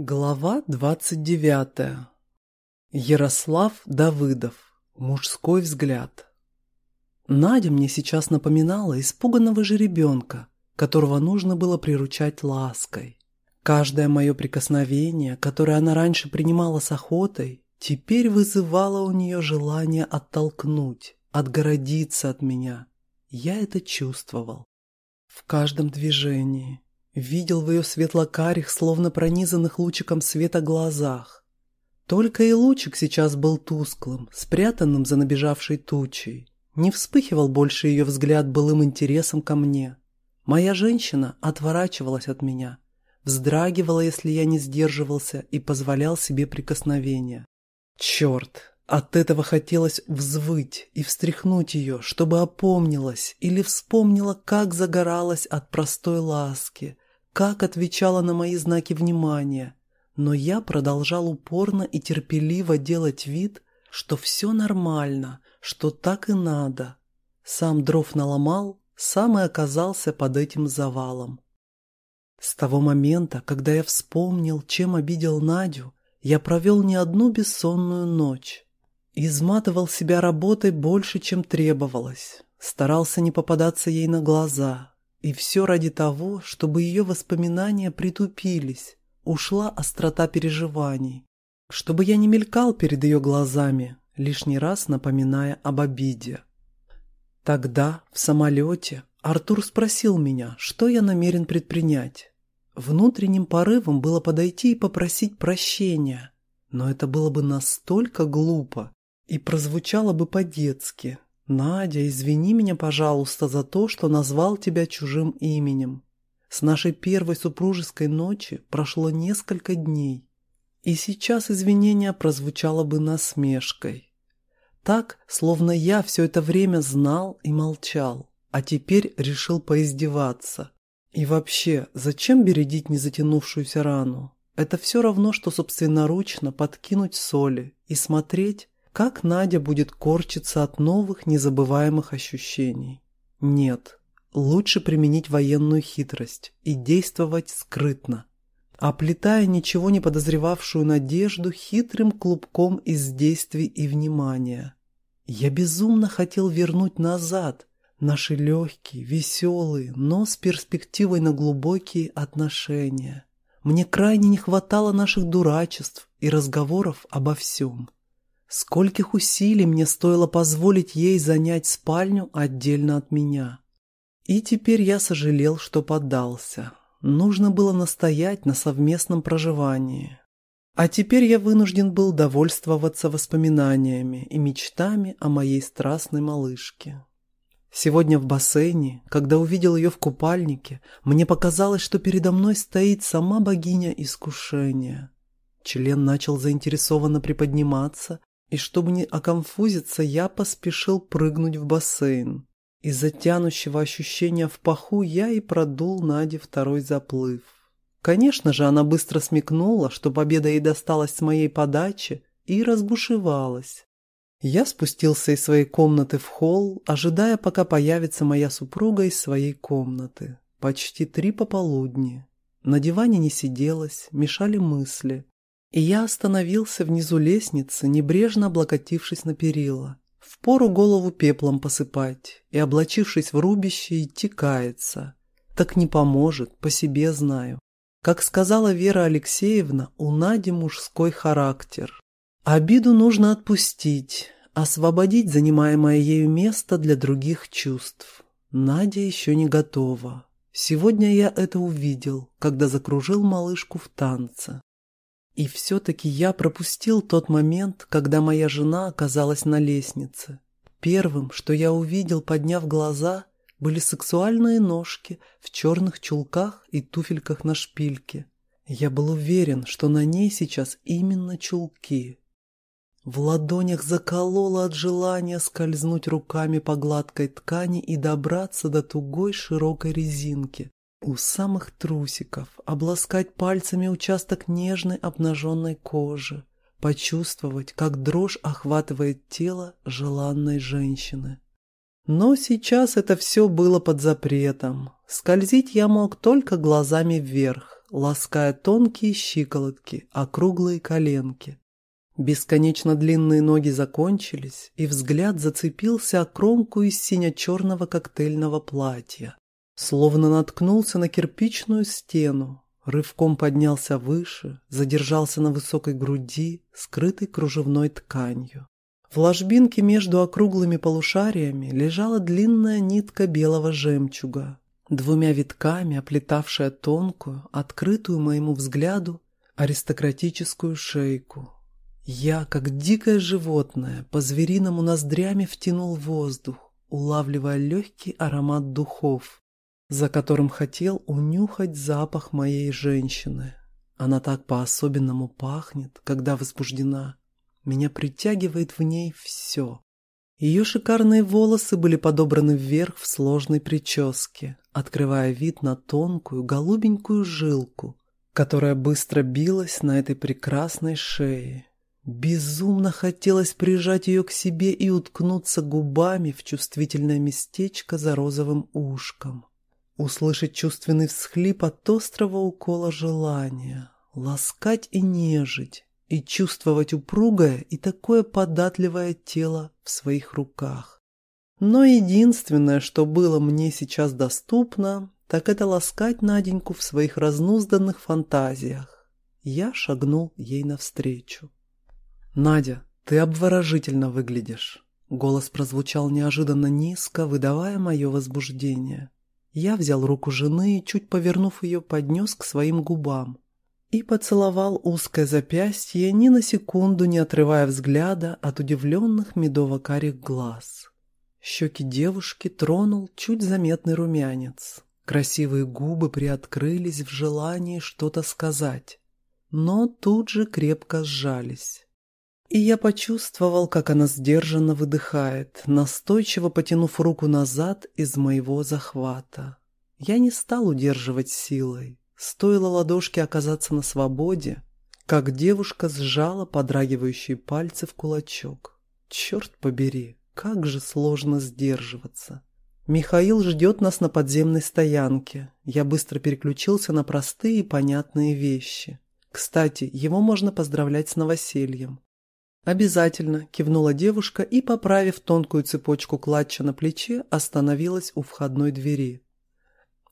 Глава 29. Ярослав Давыдов. Мужской взгляд. Надя мне сейчас напоминала испуганного жеребенка, которого нужно было приручать лаской. Каждое мое прикосновение, которое она раньше принимала с охотой, теперь вызывало у нее желание оттолкнуть, отгородиться от меня. Я это чувствовал. В каждом движении, Видел в ее светло-карих, словно пронизанных лучиком света глазах. Только и лучик сейчас был тусклым, спрятанным за набежавшей тучей. Не вспыхивал больше ее взгляд былым интересом ко мне. Моя женщина отворачивалась от меня, вздрагивала, если я не сдерживался и позволял себе прикосновения. Черт, от этого хотелось взвыть и встряхнуть ее, чтобы опомнилась или вспомнила, как загоралась от простой ласки, как отвечала на мои знаки внимания, но я продолжал упорно и терпеливо делать вид, что все нормально, что так и надо. Сам дров наломал, сам и оказался под этим завалом. С того момента, когда я вспомнил, чем обидел Надю, я провел не одну бессонную ночь. Изматывал себя работой больше, чем требовалось. Старался не попадаться ей на глаза, и все ради того, чтобы ее воспоминания притупились, ушла острота переживаний, чтобы я не мелькал перед ее глазами, лишний раз напоминая об обиде. Тогда, в самолете, Артур спросил меня, что я намерен предпринять. Внутренним порывом было подойти и попросить прощения, но это было бы настолько глупо и прозвучало бы по-детски, «Надя, извини меня, пожалуйста, за то, что назвал тебя чужим именем. С нашей первой супружеской ночи прошло несколько дней, и сейчас извинение прозвучало бы насмешкой. Так, словно я все это время знал и молчал, а теперь решил поиздеваться. И вообще, зачем бередить незатянувшуюся рану? Это все равно, что собственноручно подкинуть соли и смотреть, как Надя будет корчиться от новых незабываемых ощущений? Нет, лучше применить военную хитрость и действовать скрытно, оплетая ничего не подозревавшую надежду хитрым клубком из действий и внимания. Я безумно хотел вернуть назад наши легкие, веселые, но с перспективой на глубокие отношения. Мне крайне не хватало наших дурачеств и разговоров обо всем. Скольких усилий мне стоило позволить ей занять спальню отдельно от меня. И теперь я сожалел, что поддался. Нужно было настоять на совместном проживании. А теперь я вынужден был довольствоваться воспоминаниями и мечтами о моей страстной малышке. Сегодня в бассейне, когда увидел ее в купальнике, мне показалось, что передо мной стоит сама богиня искушения. Член начал заинтересованно приподниматься, и чтобы не оконфузиться, я поспешил прыгнуть в бассейн. Из-за тянущего ощущения в паху я и продул Наде второй заплыв. Конечно же, она быстро смекнула, что победа ей досталась с моей подачи, и разбушевалась. Я спустился из своей комнаты в холл, ожидая, пока появится моя супруга из своей комнаты. Почти три пополудни. На диване не сиделось, мешали мысли. И я остановился внизу лестницы, небрежно облокотившись на перила. Впору голову пеплом посыпать и, облачившись в рубище, идти каяться. Так не поможет, по себе знаю. Как сказала Вера Алексеевна, у Нади мужской характер. Обиду нужно отпустить, освободить занимаемое ею место для других чувств. Надя еще не готова. Сегодня я это увидел, когда закружил малышку в танце. И все-таки я пропустил тот момент, когда моя жена оказалась на лестнице. Первым, что я увидел, подняв глаза, были сексуальные ножки в черных чулках и туфельках на шпильке. Я был уверен, что на ней сейчас именно чулки. В ладонях закололо от желания скользнуть руками по гладкой ткани и добраться до тугой широкой резинки, у самых трусиков, обласкать пальцами участок нежной обнаженной кожи, почувствовать, как дрожь охватывает тело желанной женщины. Но сейчас это все было под запретом. Скользить я мог только глазами вверх, лаская тонкие щиколотки, округлые коленки. Бесконечно длинные ноги закончились, и взгляд зацепился о кромку из сине-черного коктейльного платья. Словно наткнулся на кирпичную стену, рывком поднялся выше, задержался на высокой груди, скрытой кружевной тканью. В ложбинке между округлыми полушариями лежала длинная нитка белого жемчуга, двумя витками оплетавшая тонкую, открытую моему взгляду, аристократическую шейку. Я, как дикое животное, по-звериному ноздрями втянул воздух, улавливая легкий аромат духов, за которым хотел унюхать запах моей женщины. Она так по-особенному пахнет, когда возбуждена. Меня притягивает в ней все. Ее шикарные волосы были подобраны вверх в сложной прическе, открывая вид на тонкую голубенькую жилку, которая быстро билась на этой прекрасной шее. Безумно хотелось прижать ее к себе и уткнуться губами в чувствительное местечко за розовым ушком. Услышать чувственный всхлип от острого укола желания, ласкать и нежить, и чувствовать упругое и такое податливое тело в своих руках. Но единственное, что было мне сейчас доступно, так это ласкать Наденьку в своих разнузданных фантазиях. Я шагнул ей навстречу. «Надя, ты обворожительно выглядишь». Голос прозвучал неожиданно низко, выдавая мое возбуждение. Я взял руку жены и, чуть повернув ее, поднес к своим губам. И поцеловал узкое запястье, ни на секунду не отрывая взгляда от удивленных медово-карих глаз. Щеки девушки тронул чуть заметный румянец. Красивые губы приоткрылись в желании что-то сказать, но тут же крепко сжались. И я почувствовал, как она сдержанно выдыхает, настойчиво потянув руку назад из моего захвата. Я не стал удерживать силой. Стоило ладошке оказаться на свободе, как девушка сжала подрагивающие пальцы в кулачок. Черт побери, как же сложно сдерживаться. Михаил ждет нас на подземной стоянке. Я быстро переключился на простые и понятные вещи. Кстати, его можно поздравлять с новосельем. «Обязательно», – кивнула девушка и, поправив тонкую цепочку клатча на плече, остановилась у входной двери.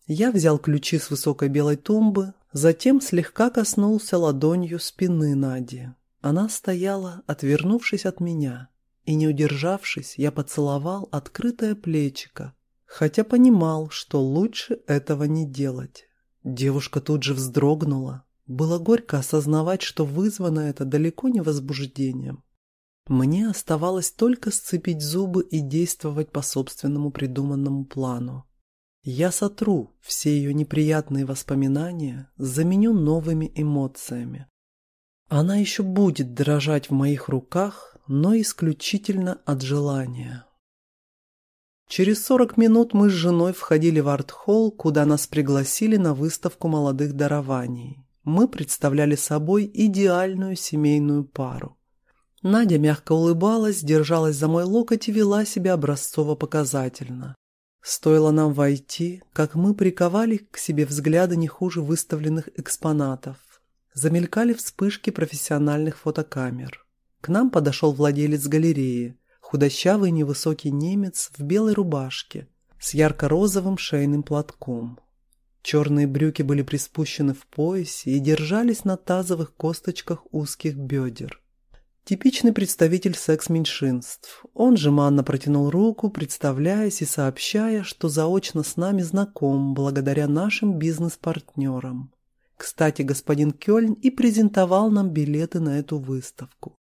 Я взял ключи с высокой белой тумбы, затем слегка коснулся ладонью спины Нади. Она стояла, отвернувшись от меня, и, не удержавшись, я поцеловал открытое плечико, хотя понимал, что лучше этого не делать. Девушка тут же вздрогнула. Было горько осознавать, что вызвано это далеко не возбуждением. Мне оставалось только сцепить зубы и действовать по собственному придуманному плану. Я сотру все ее неприятные воспоминания, заменю новыми эмоциями. Она еще будет дрожать в моих руках, но исключительно от желания. Через сорок минут мы с женой входили в арт-холл, куда нас пригласили на выставку молодых дарований. Мы представляли собой идеальную семейную пару. Надя мягко улыбалась, держалась за мой локоть и вела себя образцово-показательно. Стоило нам войти, как мы приковали к себе взгляды не хуже выставленных экспонатов. Замелькали вспышки профессиональных фотокамер. К нам подошел владелец галереи, худощавый невысокий немец в белой рубашке с ярко-розовым шейным платком. Черные брюки были приспущены в поясе и держались на тазовых косточках узких бедер. Типичный представитель секс-меньшинств. Он же манно протянул руку, представляясь и сообщая, что заочно с нами знаком благодаря нашим бизнес-партнерам. Кстати, господин Кёльн и презентовал нам билеты на эту выставку.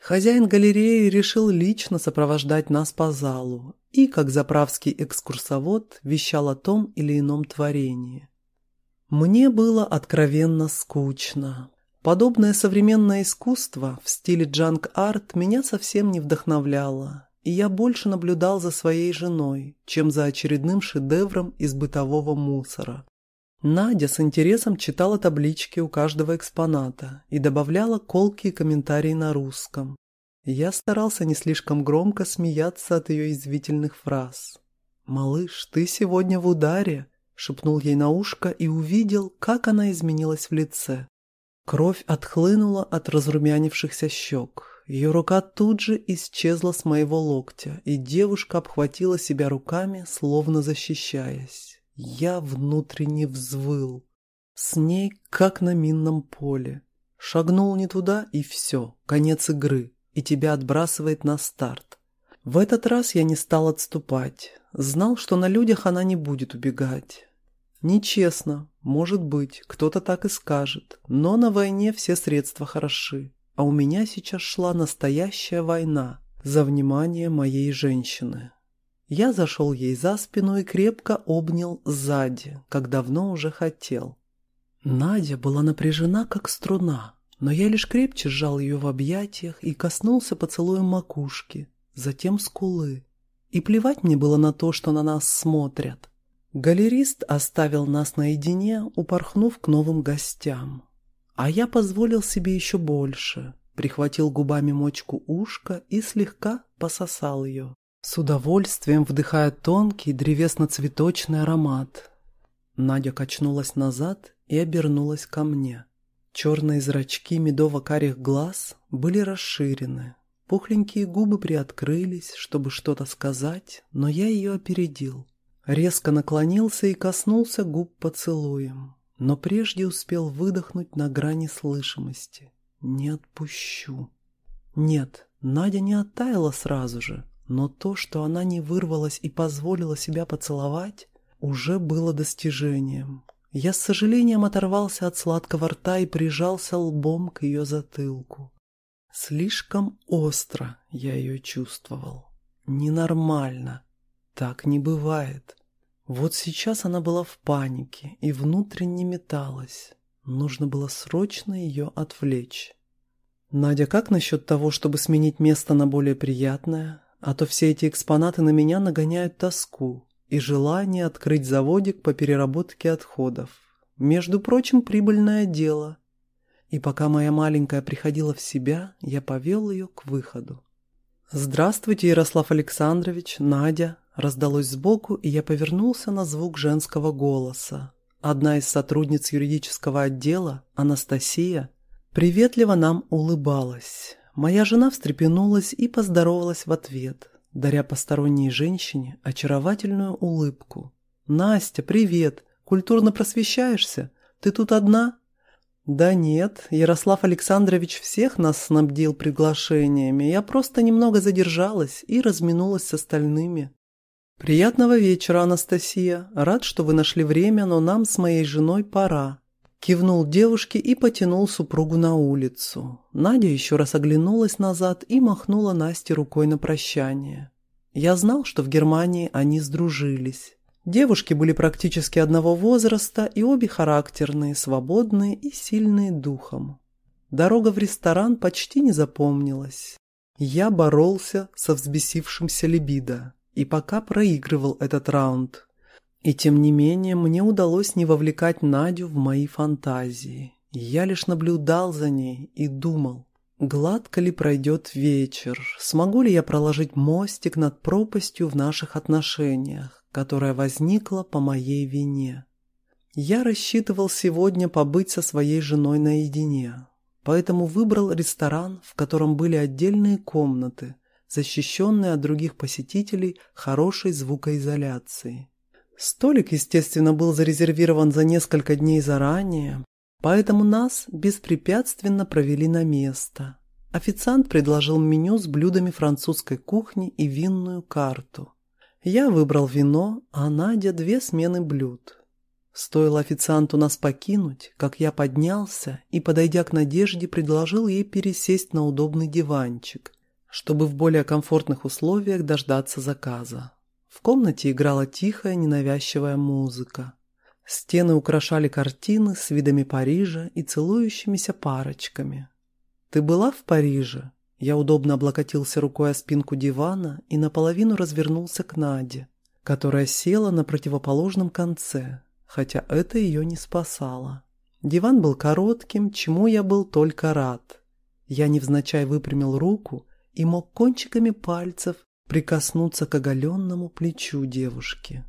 Хозяин галереи решил лично сопровождать нас по залу и, как заправский экскурсовод, вещал о том или ином творении. Мне было откровенно скучно. Подобное современное искусство в стиле джанк-арт меня совсем не вдохновляло, и я больше наблюдал за своей женой, чем за очередным шедевром из бытового мусора. Надя с интересом читала таблички у каждого экспоната и добавляла колкие комментарии на русском. Я старался не слишком громко смеяться от ее извительных фраз. «Малыш, ты сегодня в ударе. шепнул ей на ушко и увидел, как она изменилась в лице. Кровь отхлынула от разрумянившихся щек. Ее рука тут же исчезла с моего локтя, и девушка обхватила себя руками, словно защищаясь. Я внутренне взвыл. С ней, как на минном поле. Шагнул не туда, и все, конец игры, и тебя отбрасывает на старт. В этот раз я не стал отступать. Знал, что на людях она не будет убегать. Нечестно, может быть, кто-то так и скажет, но на войне все средства хороши, а у меня сейчас шла настоящая война за внимание моей женщины. Я зашел ей за спину и крепко обнял сзади, как давно уже хотел. Надя была напряжена, как струна, но я лишь крепче сжал ее в объятиях и коснулся поцелуем макушки, затем скулы. И плевать мне было на то, что на нас смотрят. Галерист оставил нас наедине, упорхнув к новым гостям. А я позволил себе еще больше, прихватил губами мочку ушка и слегка пососал ее, с удовольствием вдыхая тонкий древесно-цветочный аромат. Надя качнулась назад и обернулась ко мне. Черные зрачки медово-карих глаз были расширены. Пухленькие губы приоткрылись, чтобы что-то сказать, но я ее опередил. Резко наклонился и коснулся губ поцелуем, но прежде успел выдохнуть на грани слышимости. «Не отпущу». Нет, Надя не оттаяла сразу же, но то, что она не вырвалась и позволила себя поцеловать, уже было достижением. Я с сожалением оторвался от сладкого рта и прижался лбом к ее затылку. Слишком остро я ее чувствовал. Ненормально. Так не бывает. Вот сейчас она была в панике и внутренне металась. Нужно было срочно ее отвлечь. «Надя, как насчет того, чтобы сменить место на более приятное? А то все эти экспонаты на меня нагоняют тоску и желание открыть заводик по переработке отходов. Между прочим, прибыльное дело. И пока моя маленькая приходила в себя, я повел ее к выходу. «Здравствуйте, Ярослав Александрович, Надя», Раздалось сбоку, и я повернулся на звук женского голоса. Одна из сотрудниц юридического отдела, Анастасия, приветливо нам улыбалась. Моя жена встрепенулась и поздоровалась в ответ, даря посторонней женщине очаровательную улыбку. «Настя, привет! Культурно просвещаешься? Ты тут одна?» «Да нет, Ярослав Александрович всех нас снабдил приглашениями. Я просто немного задержалась и разминулась с остальными». «Приятного вечера, Анастасия. Рад, что вы нашли время, но нам с моей женой пора». Кивнул девушке и потянул супругу на улицу. Надя еще раз оглянулась назад и махнула Насте рукой на прощание. Я знал, что в Германии они сдружились. Девушки были практически одного возраста и обе характерные, свободные и сильные духом. Дорога в ресторан почти не запомнилась. Я боролся со взбесившимся либидо и пока проигрывал этот раунд. И тем не менее мне удалось не вовлекать Надю в мои фантазии. Я лишь наблюдал за ней и думал, гладко ли пройдет вечер, смогу ли я проложить мостик над пропастью в наших отношениях, которая возникла по моей вине. Я рассчитывал сегодня побыть со своей женой наедине, поэтому выбрал ресторан, в котором были отдельные комнаты – защищенный от других посетителей хорошей звукоизоляцией. Столик, естественно, был зарезервирован за несколько дней заранее, поэтому нас беспрепятственно провели на место. Официант предложил меню с блюдами французской кухни и винную карту. Я выбрал вино, а Надя две смены блюд. Стоило официанту нас покинуть, как я поднялся и, подойдя к Надежде, предложил ей пересесть на удобный диванчик, чтобы в более комфортных условиях дождаться заказа. В комнате играла тихая, ненавязчивая музыка. Стены украшали картины с видами Парижа и целующимися парочками. «Ты была в Париже?» Я удобно облокотился рукой о спинку дивана и наполовину развернулся к Наде, которая села на противоположном конце, хотя это ее не спасало. Диван был коротким, чему я был только рад. Я невзначай выпрямил руку и мог кончиками пальцев прикоснуться к оголенному плечу девушки.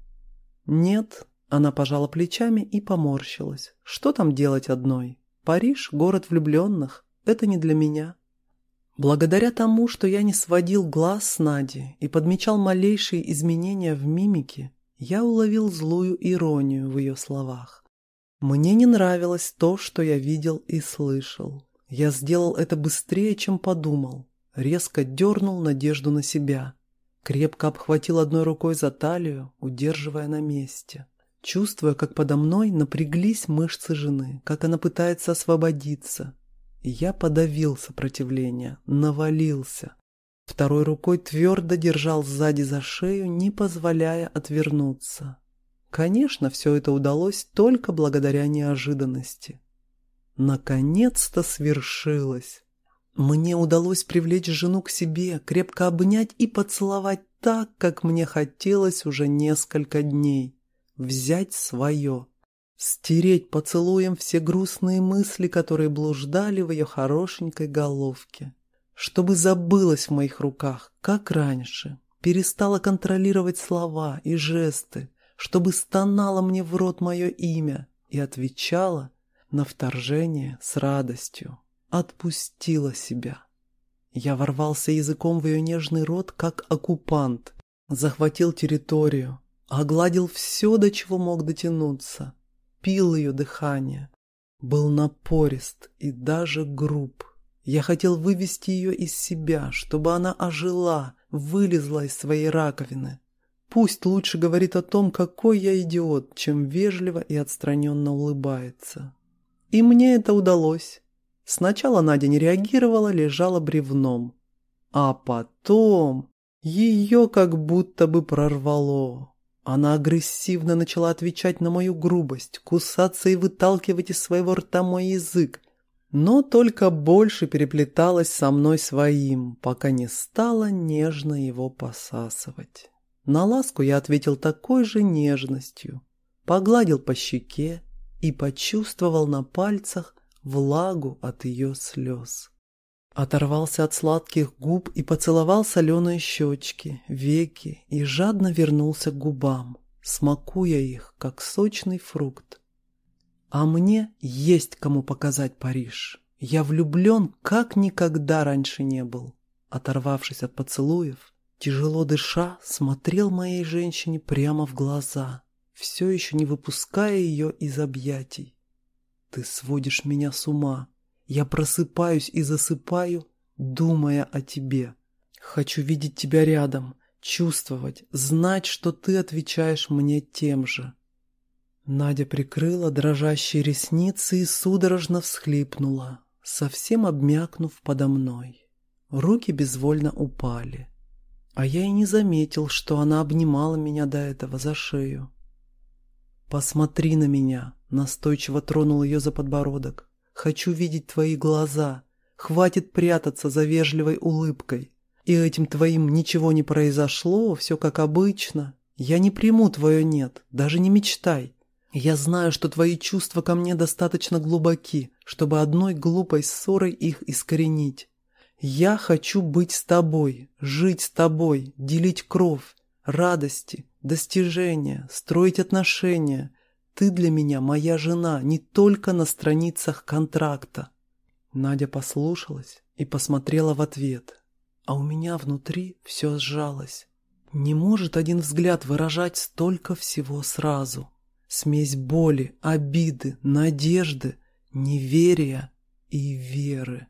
Нет, Она пожала плечами и поморщилась. Что там делать одной? Париж – город влюбленных. Это не для меня. Благодаря тому, что я не сводил глаз с Нади и подмечал малейшие изменения в мимике, я уловил злую иронию в ее словах. Мне не нравилось то, что я видел и слышал. Я сделал это быстрее, чем подумал. Резко дернул надежду на себя. Крепко обхватил одной рукой за талию, удерживая на месте. Чувствуя, как подо мной напряглись мышцы жены, как она пытается освободиться. Я подавил сопротивление, навалился. Второй рукой твердо держал сзади за шею, не позволяя отвернуться. Конечно, все это удалось только благодаря неожиданности. Наконец-то свершилось. Мне удалось привлечь жену к себе, крепко обнять и поцеловать так, как мне хотелось уже несколько дней. Взять свое. Стереть поцелуем все грустные мысли, которые блуждали в ее хорошенькой головке. Чтобы забылось в моих руках, как раньше. Перестала контролировать слова и жесты. Чтобы стонало мне в рот мое имя и отвечала на вторжение с радостью отпустила себя. Я ворвался языком в ее нежный рот, как оккупант, захватил территорию, огладил все, до чего мог дотянуться, пил ее дыхание, был напорист и даже груб. Я хотел вывести ее из себя, чтобы она ожила, вылезла из своей раковины. Пусть лучше говорит о том, какой я идиот, чем вежливо и отстраненно улыбается. И мне это удалось. Сначала Надя не реагировала, лежала бревном. А потом ее как будто бы прорвало. Она агрессивно начала отвечать на мою грубость, кусаться и выталкивать из своего рта мой язык, но только больше переплеталась со мной своим, пока не стала нежно его посасывать. На ласку я ответил такой же нежностью, погладил по щеке и почувствовал на пальцах влагу от ее слез. Оторвался от сладких губ и поцеловал соленые щечки, веки и жадно вернулся к губам, смакуя их, как сочный фрукт. А мне есть кому показать Париж. Я влюблен, как никогда раньше не был. Оторвавшись от поцелуев, тяжело дыша, смотрел моей женщине прямо в глаза, все еще не выпуская ее из объятий. Ты сводишь меня с ума. Я просыпаюсь и засыпаю, думая о тебе. Хочу видеть тебя рядом, чувствовать, знать, что ты отвечаешь мне тем же. Надя прикрыла дрожащие ресницы и судорожно всхлипнула, совсем обмякнув подо мной. Руки безвольно упали. А я и не заметил, что она обнимала меня до этого за шею. «Посмотри на меня!» — настойчиво тронул ее за подбородок. «Хочу видеть твои глаза. Хватит прятаться за вежливой улыбкой. И этим твоим ничего не произошло, все как обычно. Я не приму твое «нет», даже не мечтай. Я знаю, что твои чувства ко мне достаточно глубоки, чтобы одной глупой ссорой их искоренить. Я хочу быть с тобой, жить с тобой, делить кровь, радости, достижения, строить отношения. Ты для меня моя жена не только на страницах контракта. Надя послушалась и посмотрела в ответ, а у меня внутри все сжалось. Не может один взгляд выражать столько всего сразу. Смесь боли, обиды, надежды, неверия и веры.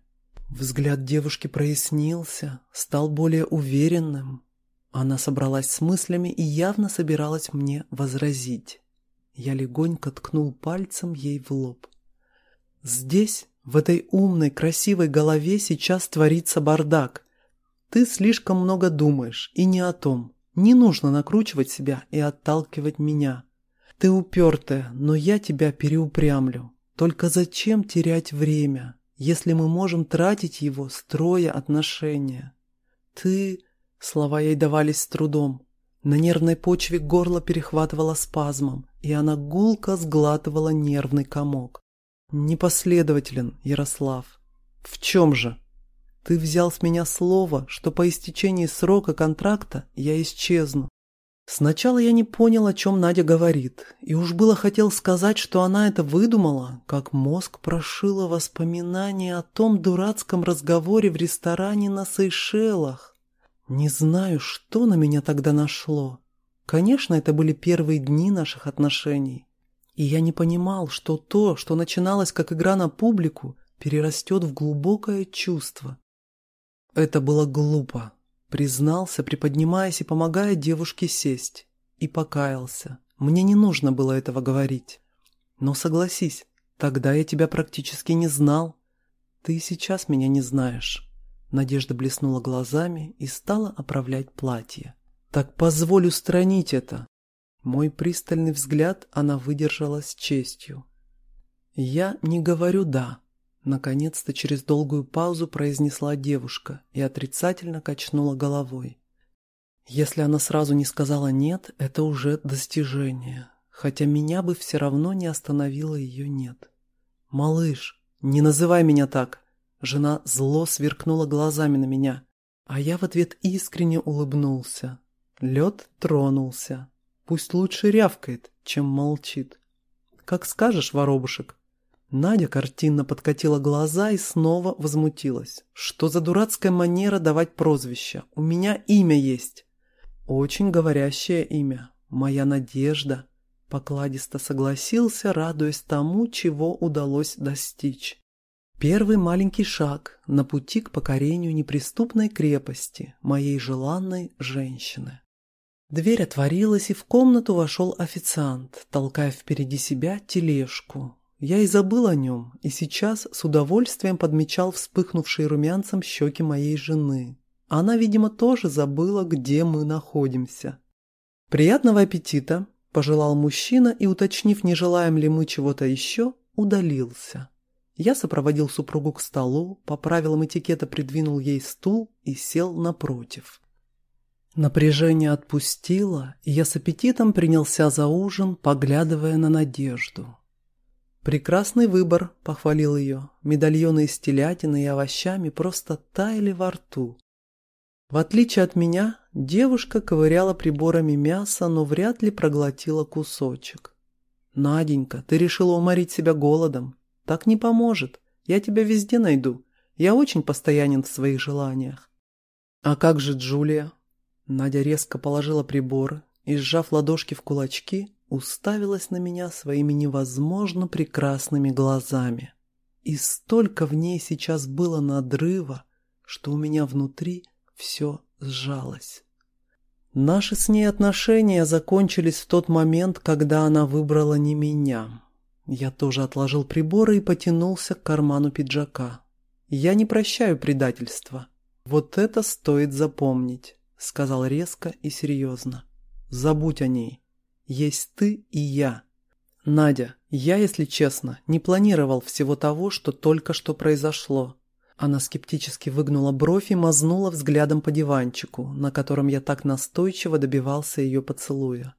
Взгляд девушки прояснился, стал более уверенным, она собралась с мыслями и явно собиралась мне возразить. Я легонько ткнул пальцем ей в лоб. «Здесь, в этой умной, красивой голове сейчас творится бардак. Ты слишком много думаешь, и не о том. Не нужно накручивать себя и отталкивать меня. Ты упертая, но я тебя переупрямлю. Только зачем терять время, если мы можем тратить его, строя отношения? Ты...» Слова ей давались с трудом. На нервной почве горло перехватывало спазмом, и она гулко сглатывала нервный комок. «Непоследователен, Ярослав. В чем же? Ты взял с меня слово, что по истечении срока контракта я исчезну. Сначала я не понял, о чем Надя говорит, и уж было хотел сказать, что она это выдумала, как мозг прошило воспоминание о том дурацком разговоре в ресторане на Сейшелах. Не знаю, что на меня тогда нашло. Конечно, это были первые дни наших отношений. И я не понимал, что то, что начиналось как игра на публику, перерастет в глубокое чувство. Это было глупо, Признался, приподнимаясь и помогая девушке сесть. И покаялся. Мне не нужно было этого говорить. Но согласись, тогда я тебя практически не знал. Ты сейчас меня не знаешь. Надежда блеснула глазами и стала оправлять платье. Так позволь устранить это. Мой пристальный взгляд она выдержала с честью. Я не говорю «да», Наконец-то через долгую паузу произнесла девушка и отрицательно качнула головой. Если она сразу не сказала «нет», это уже достижение, хотя меня бы все равно не остановило ее «нет». «Малыш, не называй меня так!» Жена зло сверкнула глазами на меня, а я в ответ искренне улыбнулся. Лед тронулся. Пусть лучше рявкает, чем молчит. «Как скажешь, воробушек», Надя картинно подкатила глаза и снова возмутилась. «Что за дурацкая манера давать прозвища? У меня имя есть». «Очень говорящее имя. Моя надежда». Покладисто согласился, радуясь тому, чего удалось достичь. Первый маленький шаг на пути к покорению неприступной крепости моей желанной женщины. Дверь отворилась, и в комнату вошел официант, толкая впереди себя тележку, я и забыл о нем, и сейчас с удовольствием подмечал вспыхнувшие румянцем щеки моей жены. Она, видимо, тоже забыла, где мы находимся. «Приятного аппетита!» – пожелал мужчина и, уточнив, не желаем ли мы чего-то еще, удалился. Я сопроводил супругу к столу, по правилам этикета придвинул ей стул и сел напротив. Напряжение отпустило, и я с аппетитом принялся за ужин, поглядывая на Надежду. «Прекрасный выбор», — похвалил ее. Медальоны из телятины и овощами просто таяли во рту. В отличие от меня, девушка ковыряла приборами мясо, но вряд ли проглотила кусочек. «Наденька, ты решила уморить себя голодом. Так не поможет. Я тебя везде найду. Я очень постоянен в своих желаниях». «А как же Джулия?» Надя резко положила приборы и, сжав ладошки в кулачки, уставилась на меня своими невозможно прекрасными глазами. И столько в ней сейчас было надрыва, что у меня внутри все сжалось. Наши с ней отношения закончились в тот момент, когда она выбрала не меня. Я тоже отложил приборы и потянулся к карману пиджака. Я не прощаю предательства. Вот это стоит запомнить, сказал резко и серьезно. Забудь о ней. Есть ты и я. Надя, я, если честно, не планировал всего того, что только что произошло. Она скептически выгнула бровь и мазнула взглядом по диванчику, на котором я так настойчиво добивался ее поцелуя.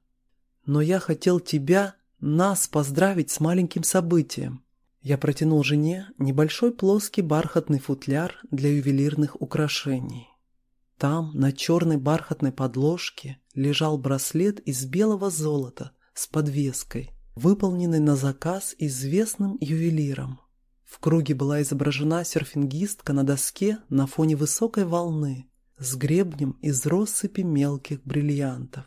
Но я хотел тебя, нас поздравить с маленьким событием. Я протянул жене небольшой плоский бархатный футляр для ювелирных украшений. Там, на черной бархатной подложке, лежал браслет из белого золота с подвеской, выполненный на заказ известным ювелиром. В круге была изображена серфингистка на доске на фоне высокой волны с гребнем из россыпи мелких бриллиантов.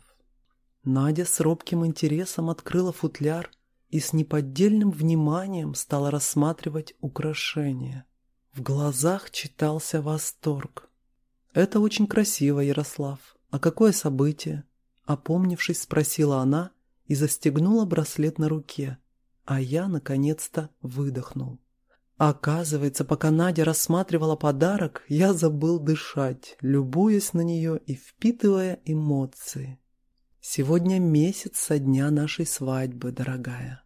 Надя с робким интересом открыла футляр и с неподдельным вниманием стала рассматривать украшения. В глазах читался восторг. «Это очень красиво, Ярослав. А какое событие?» Опомнившись, спросила она и застегнула браслет на руке. А я, наконец-то, выдохнул. Оказывается, пока Надя рассматривала подарок, я забыл дышать, любуясь на нее и впитывая эмоции. Сегодня месяц со дня нашей свадьбы, дорогая.